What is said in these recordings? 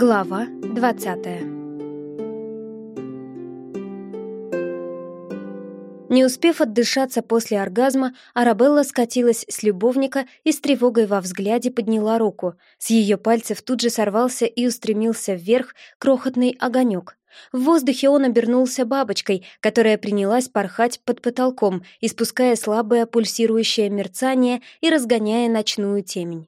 Глава двадцатая Не успев отдышаться после оргазма, Арабелла скатилась с любовника и с тревогой во взгляде подняла руку. С ее пальцев тут же сорвался и устремился вверх крохотный огонек. В воздухе он обернулся бабочкой, которая принялась порхать под потолком, испуская слабое пульсирующее мерцание и разгоняя ночную темень.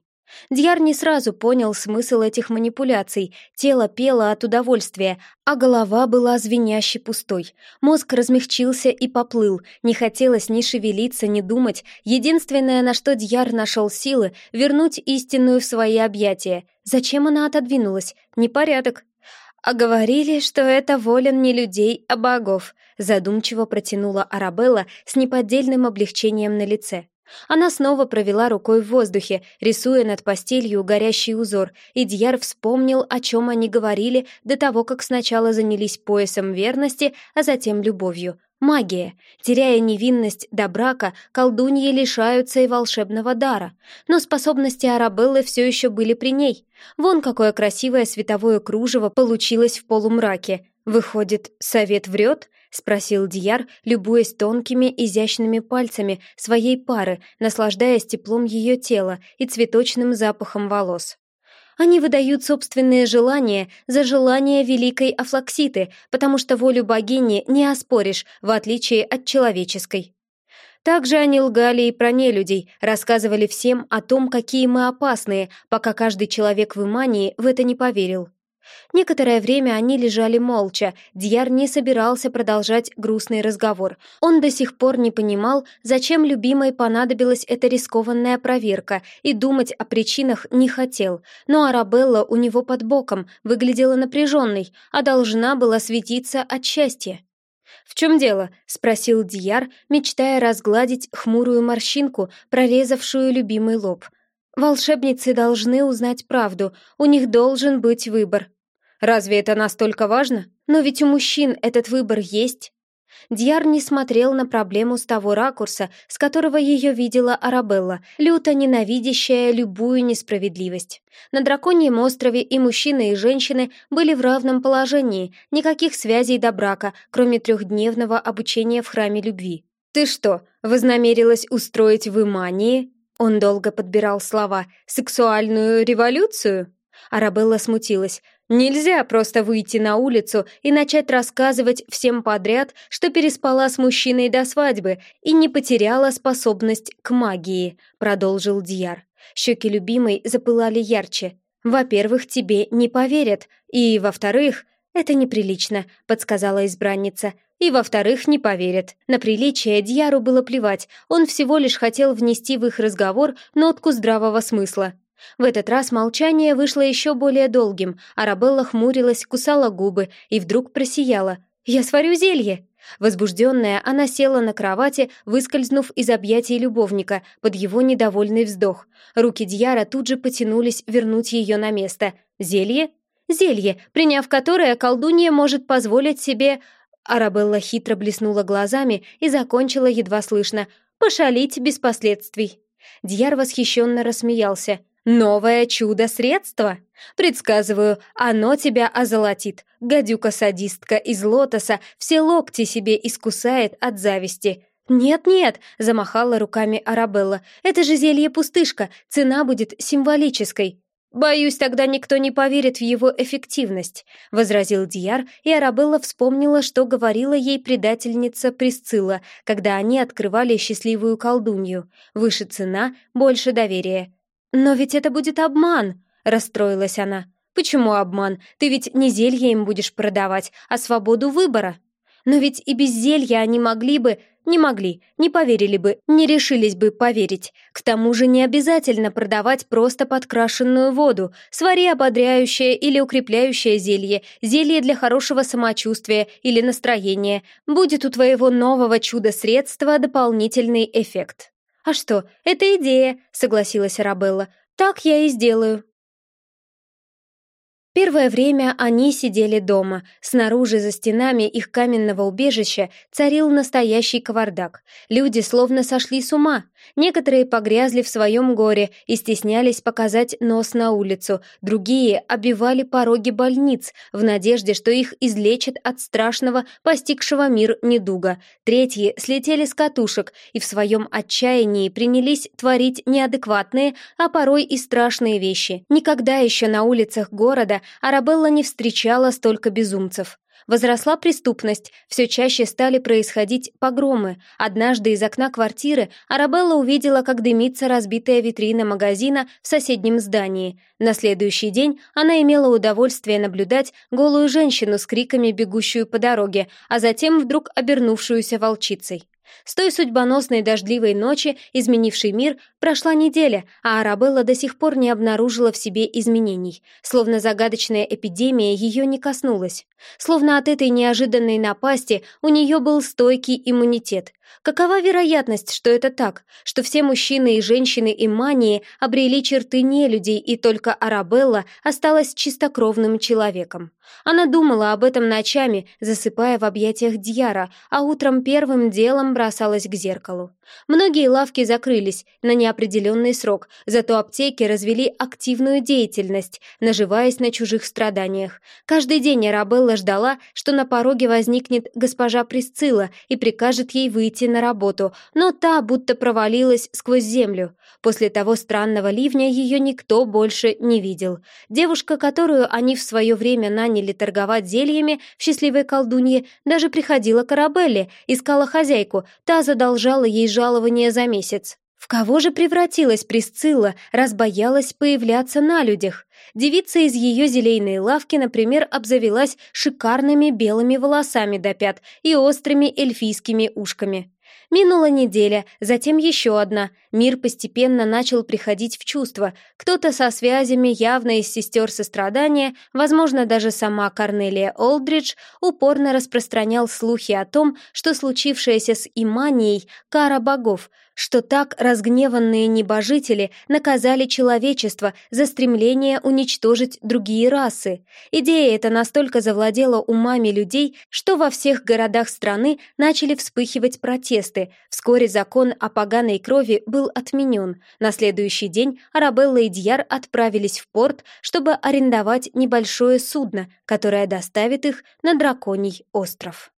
Дьяр не сразу понял смысл этих манипуляций. Тело пело от удовольствия, а голова была звеняще пустой. Мозг размягчился и поплыл. Не хотелось ни шевелиться, ни думать. Единственное, на что Дьяр нашел силы, вернуть истинную в свои объятия. Зачем она отодвинулась? Непорядок. «А говорили, что это волен не людей, а богов», задумчиво протянула Арабелла с неподдельным облегчением на лице. Она снова провела рукой в воздухе, рисуя над постелью горящий узор, и Дьяр вспомнил, о чем они говорили до того, как сначала занялись поясом верности, а затем любовью. Магия. Теряя невинность до брака, колдуньи лишаются и волшебного дара. Но способности Арабеллы все еще были при ней. Вон какое красивое световое кружево получилось в полумраке. Выходит, совет врет? — спросил Дияр, любуясь тонкими, изящными пальцами своей пары, наслаждаясь теплом ее тела и цветочным запахом волос. Они выдают собственные желания за желания великой Афлакситы, потому что волю богини не оспоришь, в отличие от человеческой. Также они лгали и про нелюдей, рассказывали всем о том, какие мы опасные, пока каждый человек в Имании в это не поверил. Некоторое время они лежали молча, Дьяр не собирался продолжать грустный разговор. Он до сих пор не понимал, зачем любимой понадобилась эта рискованная проверка, и думать о причинах не хотел. Но Арабелла у него под боком выглядела напряженной, а должна была светиться от счастья. «В чем дело?» — спросил Дияр, мечтая разгладить хмурую морщинку, прорезавшую любимый лоб — Волшебницы должны узнать правду, у них должен быть выбор. Разве это настолько важно? Но ведь у мужчин этот выбор есть. Дьяр не смотрел на проблему с того ракурса, с которого ее видела Арабелла, люто ненавидящая любую несправедливость. На драконьем острове и мужчины, и женщины были в равном положении, никаких связей до брака, кроме трехдневного обучения в храме любви. «Ты что, вознамерилась устроить в Имании?» Он долго подбирал слова «сексуальную революцию». Арабелла смутилась. Нельзя просто выйти на улицу и начать рассказывать всем подряд, что переспала с мужчиной до свадьбы и не потеряла способность к магии, продолжил Дьяр. Щеки любимой запылали ярче. Во-первых, тебе не поверят, и, во-вторых, это неприлично, подсказала избранница. И, во-вторых, не поверят. На приличие Дьяру было плевать, он всего лишь хотел внести в их разговор нотку здравого смысла. В этот раз молчание вышло еще более долгим, Арабелла хмурилась, кусала губы и вдруг просияла. «Я сварю зелье!» Возбужденная, она села на кровати, выскользнув из объятий любовника под его недовольный вздох. Руки Дьяра тут же потянулись вернуть ее на место. «Зелье?» «Зелье, приняв которое колдунья может позволить себе...» Арабелла хитро блеснула глазами и закончила едва слышно. «Пошалить без последствий». Дьяр восхищенно рассмеялся. «Новое чудо-средство? Предсказываю, оно тебя озолотит. Гадюка-садистка из лотоса все локти себе искусает от зависти». «Нет-нет», — замахала руками Арабелла, «это же зелье-пустышка, цена будет символической». «Боюсь, тогда никто не поверит в его эффективность», — возразил Дияр, и Арабелла вспомнила, что говорила ей предательница Присцилла, когда они открывали счастливую колдунью. «Выше цена, больше доверия». «Но ведь это будет обман», — расстроилась она. «Почему обман? Ты ведь не зелье им будешь продавать, а свободу выбора». «Но ведь и без зелья они могли бы...» Не могли, не поверили бы, не решились бы поверить. К тому же не обязательно продавать просто подкрашенную воду. Свари ободряющее или укрепляющее зелье, зелье для хорошего самочувствия или настроения. Будет у твоего нового чудо-средства дополнительный эффект. «А что, это идея», — согласилась Арабелла. «Так я и сделаю». Первое время они сидели дома. Снаружи, за стенами их каменного убежища, царил настоящий кавардак. Люди словно сошли с ума. Некоторые погрязли в своем горе и стеснялись показать нос на улицу, другие обивали пороги больниц в надежде, что их излечат от страшного, постигшего мир недуга. Третьи слетели с катушек и в своем отчаянии принялись творить неадекватные, а порой и страшные вещи. Никогда еще на улицах города Арабелла не встречала столько безумцев. Возросла преступность, все чаще стали происходить погромы. Однажды из окна квартиры Арабелла увидела, как дымится разбитая витрина магазина в соседнем здании. На следующий день она имела удовольствие наблюдать голую женщину с криками, бегущую по дороге, а затем вдруг обернувшуюся волчицей. С той судьбоносной дождливой ночи, изменившей мир, прошла неделя, а Арабелла до сих пор не обнаружила в себе изменений, словно загадочная эпидемия ее не коснулась. Словно от этой неожиданной напасти у нее был стойкий иммунитет. Какова вероятность, что это так, что все мужчины и женщины Имании обрели черты нелюдей, и только Арабелла осталась чистокровным человеком? Она думала об этом ночами, засыпая в объятиях Дьяра, а утром первым делом бросалась к зеркалу. Многие лавки закрылись на неопределенный срок, зато аптеки развели активную деятельность, наживаясь на чужих страданиях. Каждый день Арабелла ждала, что на пороге возникнет госпожа Присцилла и прикажет ей выйти на работу, но та будто провалилась сквозь землю. После того странного ливня ее никто больше не видел. Девушка, которую они в свое время наняли торговать зельями в счастливой колдунье, даже приходила к Арабелле, искала хозяйку, та задолжала ей жалование за месяц. В кого же превратилась Присцилла, раз боялась появляться на людях? Девица из ее зелейной лавки, например, обзавелась шикарными белыми волосами до пят и острыми эльфийскими ушками. Минула неделя, затем еще одна. Мир постепенно начал приходить в чувство. Кто-то со связями явно из сестер сострадания, возможно, даже сама Корнелия Олдридж, упорно распространял слухи о том, что случившееся с Иманией — кара богов, что так разгневанные небожители наказали человечество за стремление уничтожить другие расы. Идея эта настолько завладела умами людей, что во всех городах страны начали вспыхивать протесты. Вскоре закон о поганой крови был отменен. На следующий день Арабелла и Дьяр отправились в порт, чтобы арендовать небольшое судно, которое доставит их на Драконий остров.